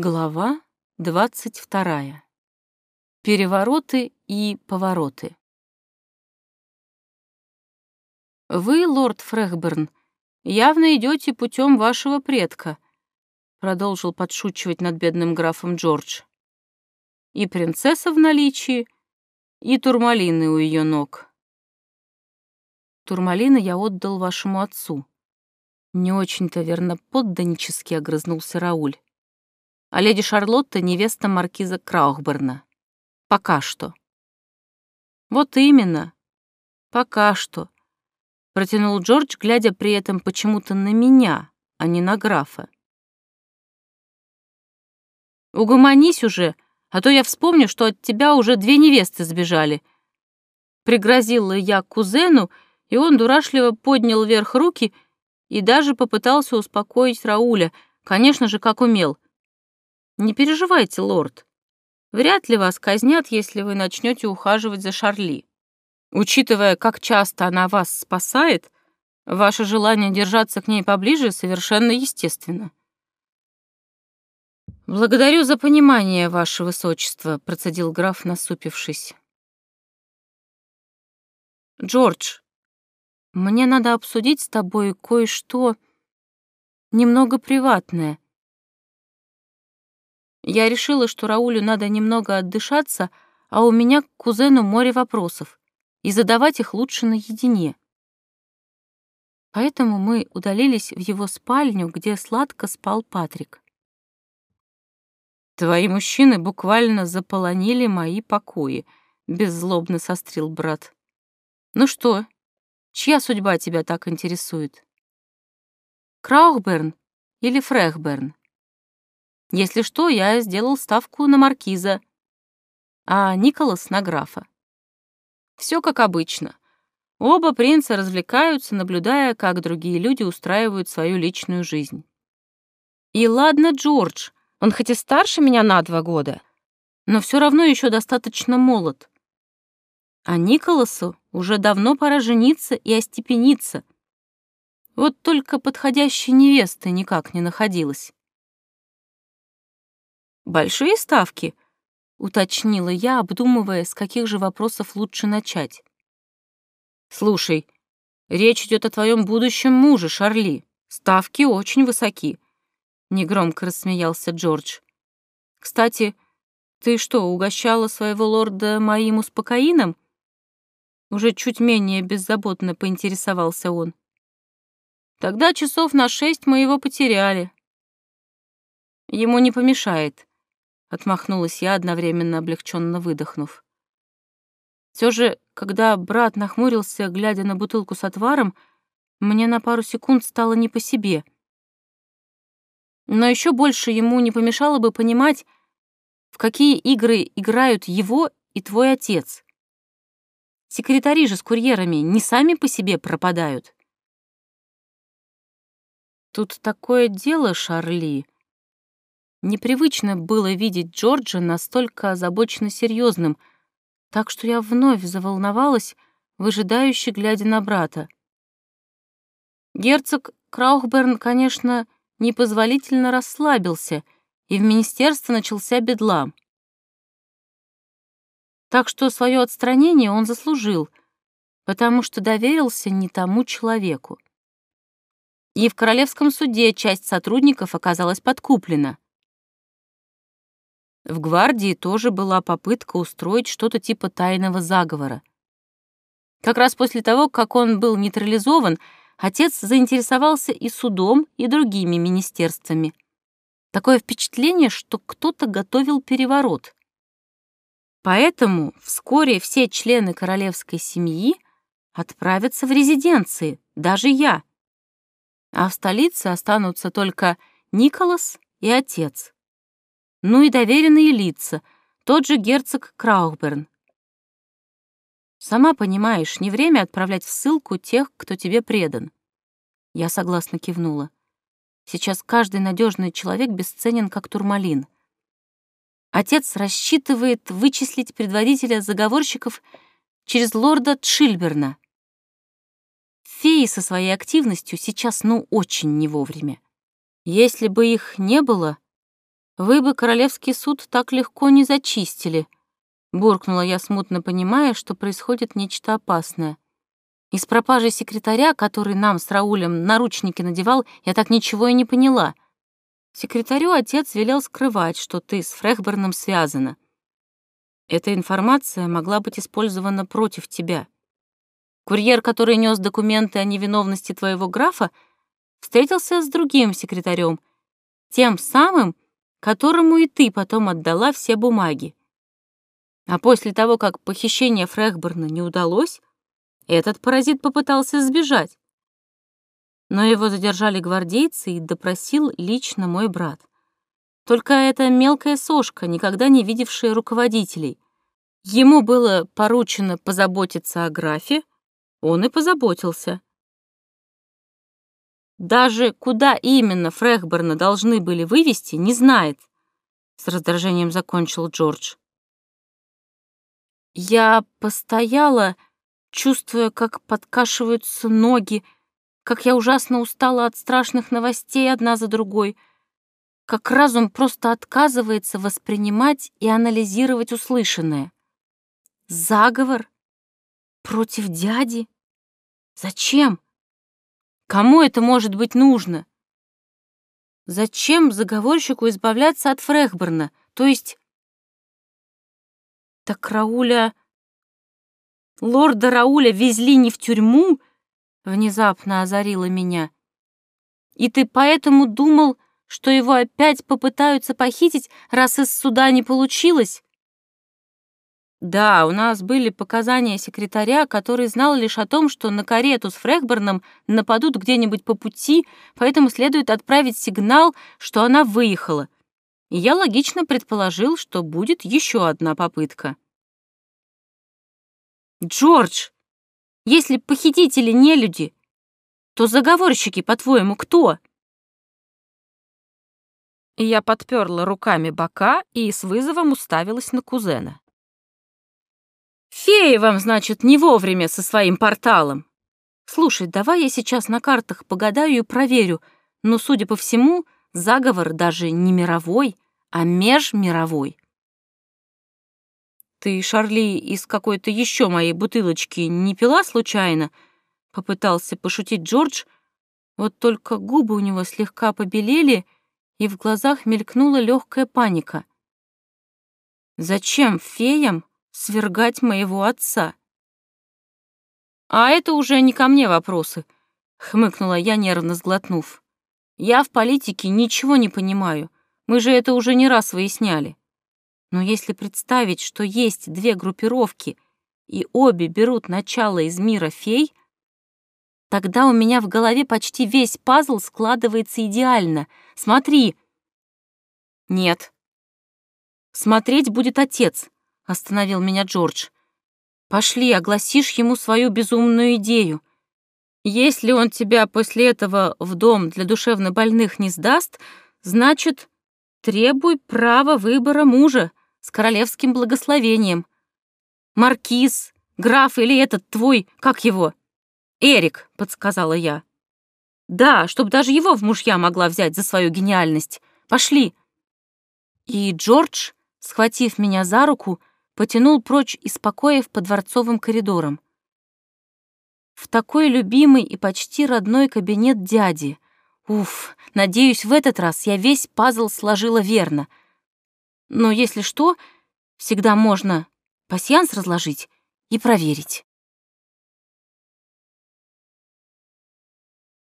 Глава двадцать вторая. Перевороты и повороты. Вы, лорд Фрехберн, явно идете путем вашего предка, продолжил подшучивать над бедным графом Джордж. И принцесса в наличии, и турмалины у ее ног. Турмалины я отдал вашему отцу. Не очень-то верно подданнически огрызнулся Рауль. А леди Шарлотта — невеста маркиза Краухберна. Пока что. Вот именно. Пока что. Протянул Джордж, глядя при этом почему-то на меня, а не на графа. Угомонись уже, а то я вспомню, что от тебя уже две невесты сбежали. Пригрозила я кузену, и он дурашливо поднял вверх руки и даже попытался успокоить Рауля, конечно же, как умел. «Не переживайте, лорд. Вряд ли вас казнят, если вы начнете ухаживать за Шарли. Учитывая, как часто она вас спасает, ваше желание держаться к ней поближе совершенно естественно». «Благодарю за понимание, ваше высочество», — процедил граф, насупившись. «Джордж, мне надо обсудить с тобой кое-что немного приватное. Я решила, что Раулю надо немного отдышаться, а у меня к кузену море вопросов, и задавать их лучше наедине. Поэтому мы удалились в его спальню, где сладко спал Патрик. «Твои мужчины буквально заполонили мои покои», — беззлобно сострил брат. «Ну что, Чья судьба тебя так интересует? Краухберн или Фрехберн? Если что, я сделал ставку на маркиза, а Николас — на графа. Все как обычно. Оба принца развлекаются, наблюдая, как другие люди устраивают свою личную жизнь. И ладно, Джордж, он хоть и старше меня на два года, но все равно еще достаточно молод. А Николасу уже давно пора жениться и остепениться. Вот только подходящей невесты никак не находилось. «Большие ставки?» — уточнила я, обдумывая, с каких же вопросов лучше начать. «Слушай, речь идет о твоем будущем муже, Шарли. Ставки очень высоки», — негромко рассмеялся Джордж. «Кстати, ты что, угощала своего лорда моим успокоином?» Уже чуть менее беззаботно поинтересовался он. Тогда часов на шесть мы его потеряли. Ему не помешает, отмахнулась я, одновременно облегченно выдохнув. Все же, когда брат нахмурился, глядя на бутылку с отваром, мне на пару секунд стало не по себе. Но еще больше ему не помешало бы понимать, в какие игры играют его и твой отец. Секретари же с курьерами не сами по себе пропадают. Тут такое дело, Шарли. Непривычно было видеть Джорджа настолько озабоченно серьезным, так что я вновь заволновалась, выжидающе глядя на брата. Герцог Краухберн, конечно, непозволительно расслабился, и в министерстве начался бедлам. Так что свое отстранение он заслужил, потому что доверился не тому человеку. И в Королевском суде часть сотрудников оказалась подкуплена. В гвардии тоже была попытка устроить что-то типа тайного заговора. Как раз после того, как он был нейтрализован, отец заинтересовался и судом, и другими министерствами. Такое впечатление, что кто-то готовил переворот. Поэтому вскоре все члены королевской семьи отправятся в резиденции, даже я. А в столице останутся только Николас и отец. Ну и доверенные лица, тот же герцог Краухберн. Сама понимаешь, не время отправлять в ссылку тех, кто тебе предан. Я согласно кивнула. Сейчас каждый надежный человек бесценен, как турмалин — Отец рассчитывает вычислить предводителя заговорщиков через лорда Тшильберна. Феи со своей активностью сейчас ну очень не вовремя. Если бы их не было, Вы бы королевский суд так легко не зачистили, буркнула я, смутно понимая, что происходит нечто опасное. Из пропажи секретаря, который нам с Раулем наручники надевал, я так ничего и не поняла. Секретарю отец велел скрывать, что ты с Фрехберном связана. Эта информация могла быть использована против тебя. Курьер, который нес документы о невиновности твоего графа, встретился с другим секретарем, тем самым, которому и ты потом отдала все бумаги. А после того, как похищение Фрехберна не удалось, этот паразит попытался сбежать. Но его задержали гвардейцы и допросил лично мой брат. Только эта мелкая сошка, никогда не видевшая руководителей. Ему было поручено позаботиться о графе, он и позаботился. Даже куда именно Фрехберна должны были вывести, не знает, с раздражением закончил Джордж. Я постояла, чувствуя, как подкашиваются ноги, как я ужасно устала от страшных новостей одна за другой, как разум просто отказывается воспринимать и анализировать услышанное. Заговор? Против дяди? Зачем? Кому это может быть нужно? Зачем заговорщику избавляться от Фрехберна? То есть... Так Рауля... Лорда Рауля везли не в тюрьму? Внезапно озарило меня. И ты поэтому думал, что его опять попытаются похитить, раз из суда не получилось? Да, у нас были показания секретаря, который знал лишь о том, что на карету с Фрехберном нападут где-нибудь по пути, поэтому следует отправить сигнал, что она выехала. И я логично предположил, что будет еще одна попытка. «Джордж, если похитители не люди, то заговорщики, по-твоему, кто?» Я подперла руками бока и с вызовом уставилась на кузена. Фея вам, значит, не вовремя со своим порталом. Слушай, давай я сейчас на картах погадаю и проверю, но, судя по всему, заговор даже не мировой, а межмировой. Ты, Шарли, из какой-то еще моей бутылочки не пила случайно? Попытался пошутить Джордж, вот только губы у него слегка побелели, и в глазах мелькнула легкая паника. Зачем феям свергать моего отца. «А это уже не ко мне вопросы», — хмыкнула я, нервно сглотнув. «Я в политике ничего не понимаю. Мы же это уже не раз выясняли. Но если представить, что есть две группировки, и обе берут начало из мира фей, тогда у меня в голове почти весь пазл складывается идеально. Смотри!» «Нет. Смотреть будет отец», остановил меня Джордж. Пошли, огласишь ему свою безумную идею. Если он тебя после этого в дом для душевнобольных не сдаст, значит, требуй права выбора мужа с королевским благословением. Маркиз, граф или этот твой, как его? Эрик, подсказала я. Да, чтобы даже его в мужья могла взять за свою гениальность. Пошли. И Джордж, схватив меня за руку, потянул прочь из покоев по дворцовым коридорам. В такой любимый и почти родной кабинет дяди. Уф, надеюсь, в этот раз я весь пазл сложила верно. Но если что, всегда можно пасьянс разложить и проверить.